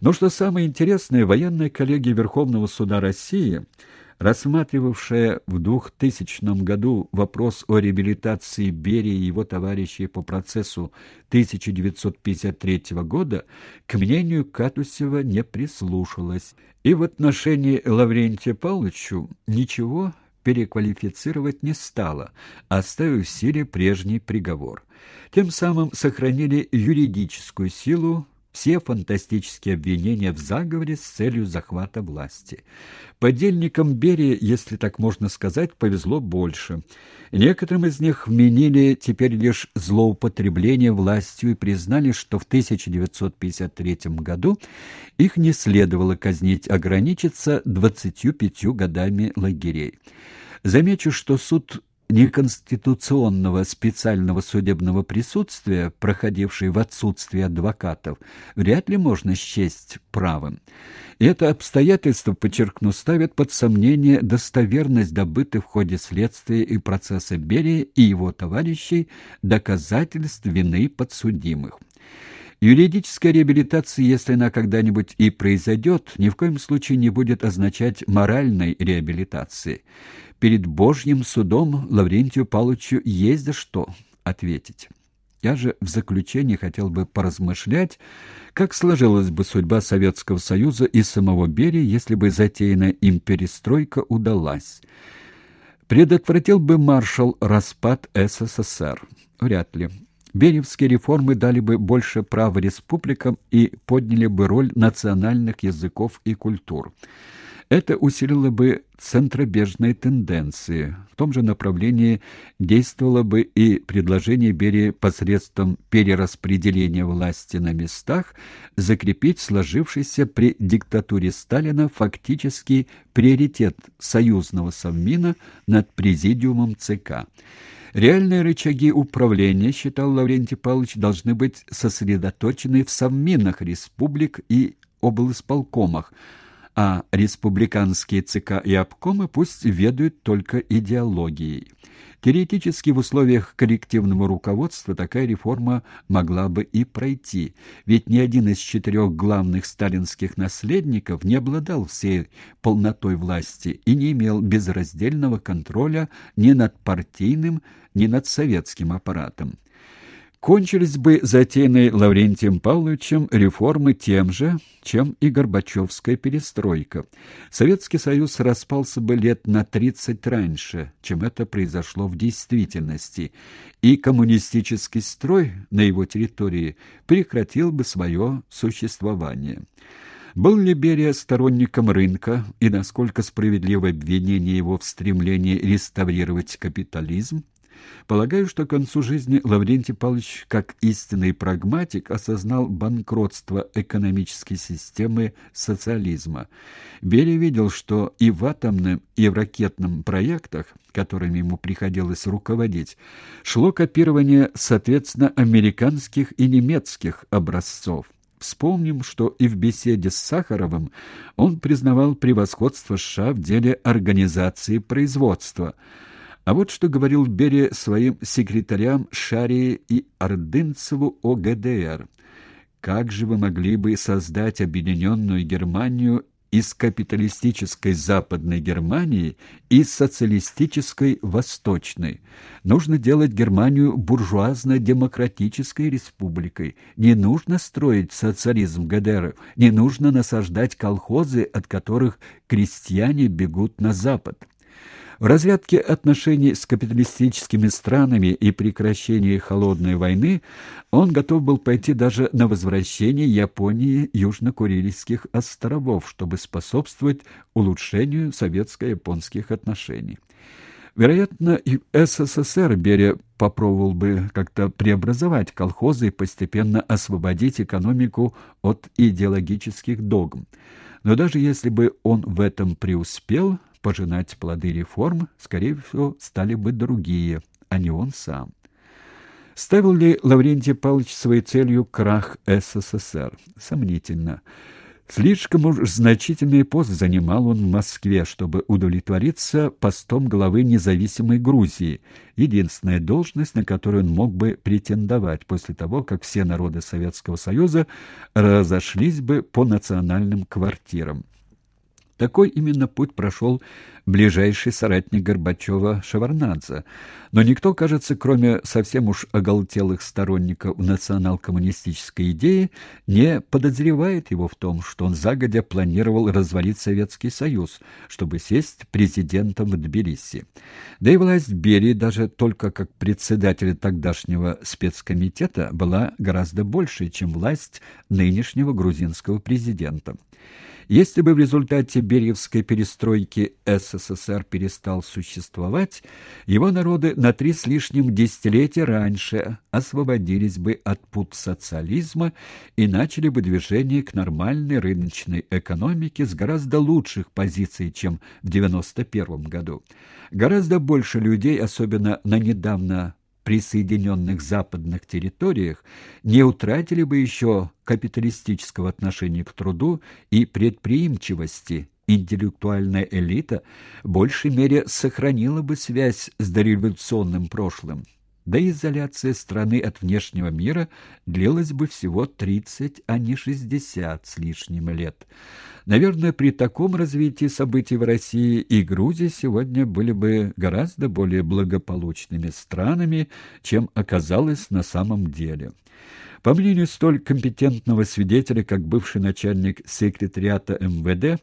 Но что самое интересное, военная коллегия Верховного суда России – рассматривавшая в 2000 году вопрос о реабилитации Берии и его товарищей по процессу 1953 года, к мнению Катусева не прислушалась. И в отношении Лаврентия Павловича ничего переквалифицировать не стала, оставив в силе прежний приговор. Тем самым сохранили юридическую силу все фантастические обвинения в заговоре с целью захвата власти. Подельникам Берии, если так можно сказать, повезло больше. Некоторым из них вменили теперь лишь злоупотребление властью и признали, что в 1953 году их не следовало казнить, ограничиться 25 годами лагерей. Замечу, что суд неконституционного специального судебного присутствия, проходившей в отсутствие адвокатов, вряд ли можно счесть правым. Это обстоятельство, подчеркну, ставит под сомнение достоверность добытых в ходе следствия и процесса Берии и его товарищей доказательств вины подсудимых. Юридическая реабилитация, если она когда-нибудь и произойдет, ни в коем случае не будет означать моральной реабилитации. Перед Божьим судом Лаврентию Павловичу есть за что ответить. Я же в заключение хотел бы поразмышлять, как сложилась бы судьба Советского Союза и самого Берии, если бы затеянная им перестройка удалась. Предотвратил бы маршал распад СССР? Вряд ли. Беревские реформы дали бы больше прав республикам и подняли бы роль национальных языков и культур. Это усилило бы центробежные тенденции. В том же направлении действовало бы и предложение Берии посредством перераспределения власти на местах закрепить сложившийся при диктатуре Сталина фактический приоритет союзного совмина над президиумом ЦК. Реальные рычаги управления, считал Лаврентий Павлович, должны быть сосредоточены в совминах республик и облсполкомах, а республиканские ЦК и обкомы пусть ведают только идеологией. Теоретически в условиях коллективного руководства такая реформа могла бы и пройти, ведь ни один из четырех главных сталинских наследников не обладал всей полнотой власти и не имел безраздельного контроля ни над партийным, ни над советским аппаратом. Кончились бы затеянные Лаврентием Павловичем реформы тем же, чем и Горбачевская перестройка. Советский Союз распался бы лет на 30 раньше, чем это произошло в действительности, и коммунистический строй на его территории прекратил бы свое существование. Был ли Берия сторонником рынка и насколько справедливо обвинение его в стремлении реставрировать капитализм? Полагаю, что к концу жизни Лаврентий Павлович, как истинный прагматик, осознал банкротство экономической системы социализма. Берия видел, что и в атомном, и в ракетном проектах, которыми ему приходилось руководить, шло копирование, соответственно, американских и немецких образцов. Вспомним, что и в беседе с Сахаровым он признавал превосходство США в деле организации производства – а вот что говорил Берия своим секретарям Шарии и Ордынцеву о ГДР. «Как же вы могли бы создать объединенную Германию из капиталистической Западной Германии и социалистической Восточной. Нужно делать Германию буржуазно-демократической республикой. Не нужно строить социализм ГДР, не нужно насаждать колхозы, от которых крестьяне бегут на Запад. В разрядке отношений с капиталистическими странами и прекращении холодной войны он готов был пойти даже на возвращение Японии Южно-Курильских островов, чтобы способствовать улучшению советско-японских отношений. Вероятно, и СССР Берия попробовал бы как-то преобразовать колхозы и постепенно освободить экономику от идеологических догм. Но даже если бы он в этом преуспел, пожинать плоды реформ, скорее всего, стали бы другие, а не он сам. Ставил ли Лаврентий Павлович своей целью крах СССР? Сомнительно. Слишком уж значительный пост занимал он в Москве, чтобы удовлетвориться постом главы независимой Грузии, единственная должность, на которую он мог бы претендовать после того, как все народы Советского Союза разошлись бы по национальным квартирам. Такой именно путь прошел ближайший соратник Горбачева Шеварнадзе. Но никто, кажется, кроме совсем уж оголтелых сторонников национал-коммунистической идеи, не подозревает его в том, что он загодя планировал развалить Советский Союз, чтобы сесть президентом в Тбилиси. Да и власть Берии даже только как председателя тогдашнего спецкомитета была гораздо больше, чем власть нынешнего грузинского президента. Если бы в результате Бериевской перестройки СССР перестал существовать, его народы на три с лишним десятилетия раньше освободились бы от пут социализма и начали бы движение к нормальной рыночной экономике с гораздо лучших позиций, чем в 1991 году. Гораздо больше людей, особенно на недавно присоединенных западных территориях не утратили бы еще капиталистического отношения к труду и предприимчивости, интеллектуальная элита в большей мере сохранила бы связь с дореволюционным прошлым. Да и изоляция страны от внешнего мира длилась бы всего 30, а не 60 с лишним лет. Наверное, при таком развитии событий в России и Грузии сегодня были бы гораздо более благополучными странами, чем оказалось на самом деле. По мнению столь компетентного свидетеля, как бывший начальник секретариата МВД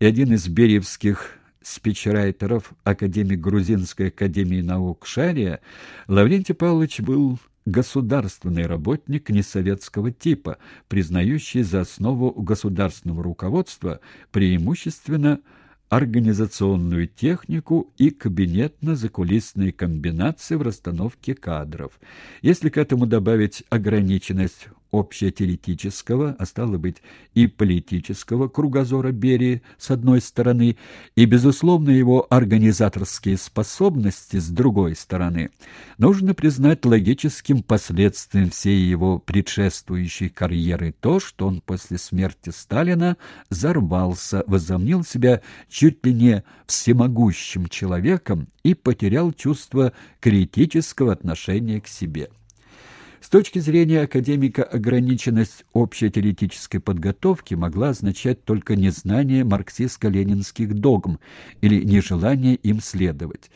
и один из бериевских спичрайтеров академик Грузинской академии наук Шария, Лаврентий Павлович был государственный работник несоветского типа, признающий за основу государственного руководства преимущественно организационную технику и кабинетно-закулисные комбинации в расстановке кадров. Если к этому добавить ограниченность общетеоретического, а стало быть и политического кругозора Берии с одной стороны, и, безусловно, его организаторские способности с другой стороны, нужно признать логическим последствием всей его предшествующей карьеры то, что он после смерти Сталина взорвался, возомнил себя чуть ли не всемогущим человеком и потерял чувство критического отношения к себе. С точки зрения академика ограниченность общей теоретической подготовки могла означать только незнание марксистско-ленинских догм или нежелание им следовать.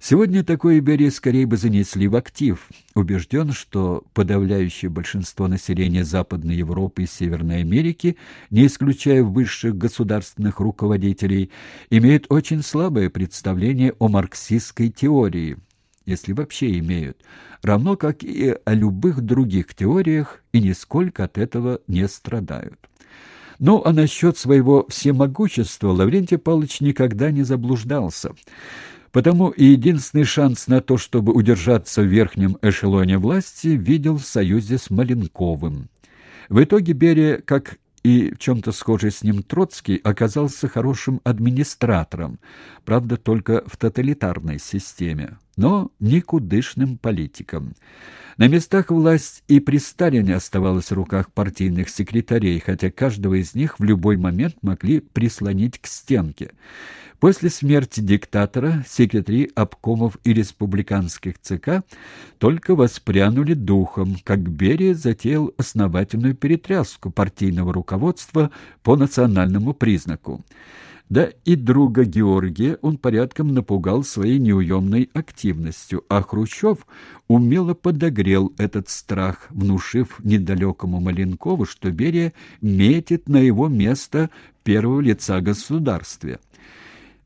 Сегодня такое Берия скорее бы занесли в актив. Убежден, что подавляющее большинство населения Западной Европы и Северной Америки, не исключая высших государственных руководителей, имеет очень слабое представление о марксистской теории, если вообще имеют, равно как и о любых других теориях, и нисколько от этого не страдают. Ну, а насчет своего всемогущества Лаврентий Павлович никогда не заблуждался. Потому и единственный шанс на то, чтобы удержаться в верхнем эшелоне власти, видел в союзе с Маленковым. В итоге Берия, как и в чем-то схожий с ним Троцкий оказался хорошим администратором, правда, только в тоталитарной системе, но никудышным политиком. На местах власть и при Сталине оставалась в руках партийных секретарей, хотя каждого из них в любой момент могли прислонить к стенке. После смерти диктатора секретари обкомов и республиканских ЦК только воспрянули духом, как Берия затеял основательную перетряску партийного руководства по национальному признаку. Да и друга Георгия он порядком напугал своей неуемной активностью, а Хрущев умело подогрел этот страх, внушив недалекому Маленкову, что Берия метит на его место первого лица государства.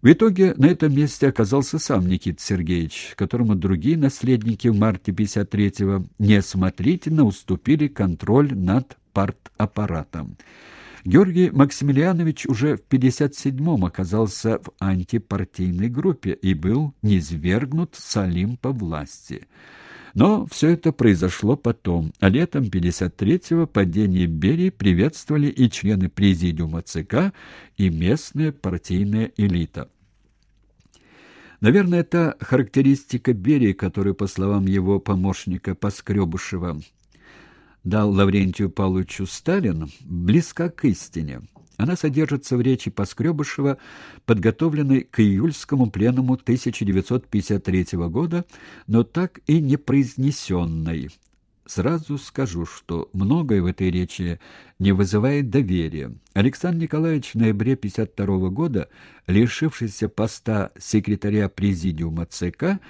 В итоге на этом месте оказался сам Никита Сергеевич, которому другие наследники в марте 53-го неосмотрительно уступили контроль над партаппаратом. Георгий Максимилианович уже в 57-м оказался в антипартийной группе и был низвергнут с Олимпа власти. Но все это произошло потом, а летом 53-го падение Берии приветствовали и члены президиума ЦК, и местная партийная элита. Наверное, та характеристика Берии, которую, по словам его помощника Поскребышева, дал Лаврентию Павловичу Сталин, близка к истине. Она содержится в речи Поскребышева, подготовленной к июльскому пленуму 1953 года, но так и не произнесенной. Сразу скажу, что многое в этой речи не вызывает доверия. Александр Николаевич в ноябре 1952 года, лишившийся поста секретаря президиума ЦК,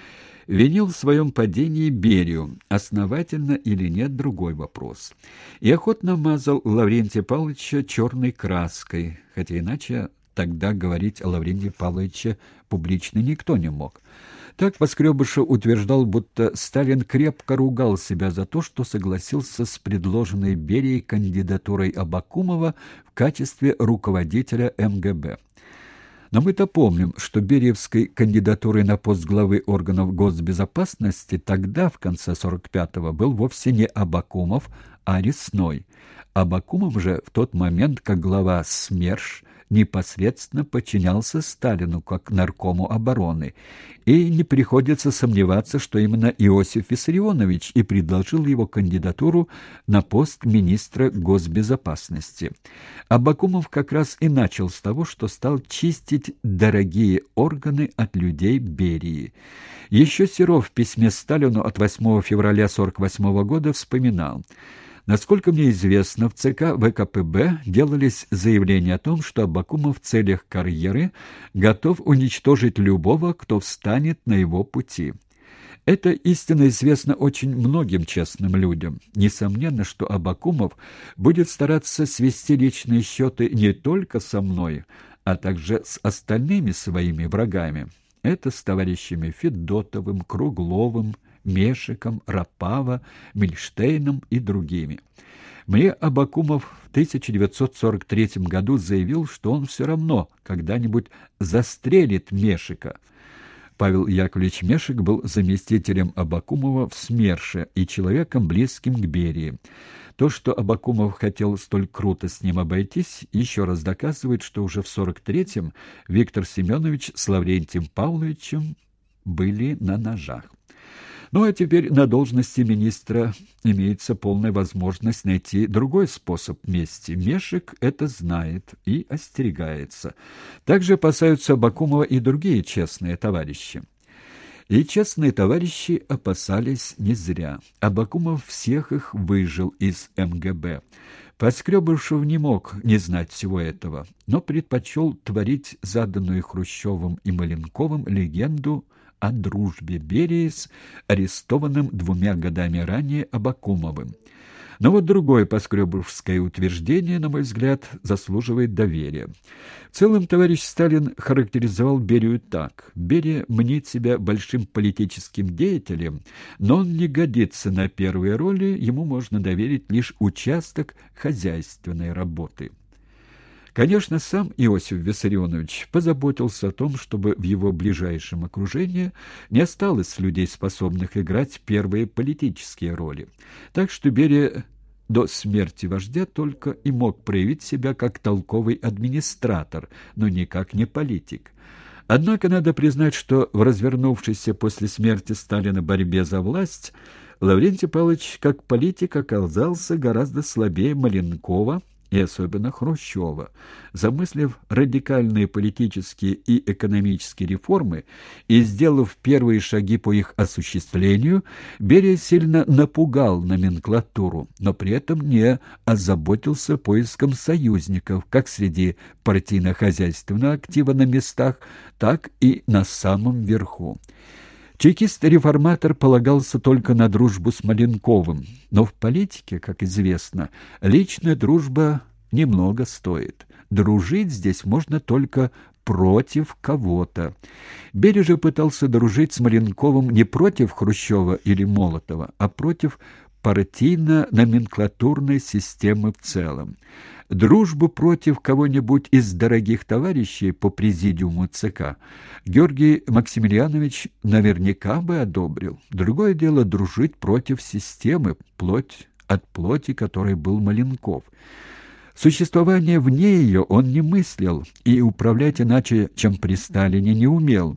винил в своем падении Берию, основательно или нет – другой вопрос. И охотно мазал Лаврентия Павловича черной краской, хотя иначе тогда говорить о Лаврентии Павловиче публично никто не мог. Так Воскребышев утверждал, будто Сталин крепко ругал себя за то, что согласился с предложенной Берией кандидатурой Абакумова в качестве руководителя МГБ. Но мы-то помним, что Бериевской кандидатурой на пост главы органов госбезопасности тогда, в конце 45-го, был вовсе не Абакумов, а Ресной. Абакумов же в тот момент, как глава СМЕРШ, непосредственно подчинялся Сталину как наркому обороны, и не приходится сомневаться, что именно Иосиф Виссарионович и предложил его кандидатуру на пост министра госбезопасности. Абакумов как раз и начал с того, что стал чистить дорогие органы от людей Берии. Еще Серов в письме Сталину от 8 февраля 1948 года вспоминал – Насколько мне известно, в ЦК ВКПБ делались заявления о том, что Абакумов в целях карьеры готов уничтожить любого, кто встанет на его пути. Это истинно известно очень многим честным людям. Несомненно, что Абакумов будет стараться свести личные счеты не только со мной, а также с остальными своими врагами. Это с товарищами Федотовым, Кругловым, Мешиком, Рапава, Мильштейном и другими. Мне Абакумов в 1943 году заявил, что он все равно когда-нибудь застрелит Мешика. Павел Яковлевич Мешик был заместителем Абакумова в СМЕРШе и человеком близким к Берии. То, что Абакумов хотел столь круто с ним обойтись, еще раз доказывает, что уже в 43-м Виктор Семенович с Лаврентием Павловичем были на ножах. Ну а теперь на должности министра имеется полная возможность найти другой способ мести. Мешек это знает и остерегается. Также опасаются Бакумова и другие честные товарищи. И честные товарищи опасались не зря. Абакумов всех их выжил из МГБ. Поскребышев не мог не знать всего этого, но предпочел творить заданную Хрущевым и Маленковым легенду о дружбе Берии с арестованным двумя годами ранее Абакумовым. Но вот другое поскребовское утверждение, на мой взгляд, заслуживает доверия. В целом, товарищ Сталин характеризовал Берию так. «Берия мнит себя большим политическим деятелем, но он не годится на первые роли, ему можно доверить лишь участок хозяйственной работы». Конечно, сам Иосиф Виссарионович позаботился о том, чтобы в его ближайшем окружении не осталось людей, способных играть первые политические роли. Так что Берия до смерти вождя только и мог проявить себя как толковый администратор, но никак не политик. Однако надо признать, что в развернувшейся после смерти Сталина борьбе за власть Лаврентий Павлович как политик оказался гораздо слабее Маленкова, и особенно Хрущева, замыслив радикальные политические и экономические реформы и сделав первые шаги по их осуществлению, Берия сильно напугал номенклатуру, но при этом не озаботился поиском союзников как среди партийно-хозяйственного актива на местах, так и на самом верху. Чекист-реформатор полагался только на дружбу с Маленковым, но в политике, как известно, личная дружба немного стоит. Дружить здесь можно только против кого-то. Берия же пытался дружить с Маленковым не против Хрущева или Молотова, а против партийно-номенклатурной системы в целом. Дружбу против кого-нибудь из дорогих товарищей по президиуму ЦК Георгий Максимилианович наверняка бы одобрил. Другое дело дружить против системы, плоть от плоти которой был Маленков. Существование вне ее он не мыслил и управлять иначе, чем при Сталине, не умел.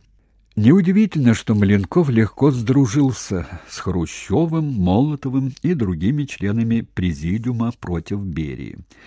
Неудивительно, что Маленков легко сдружился с Хрущевым, Молотовым и другими членами президиума против Берии.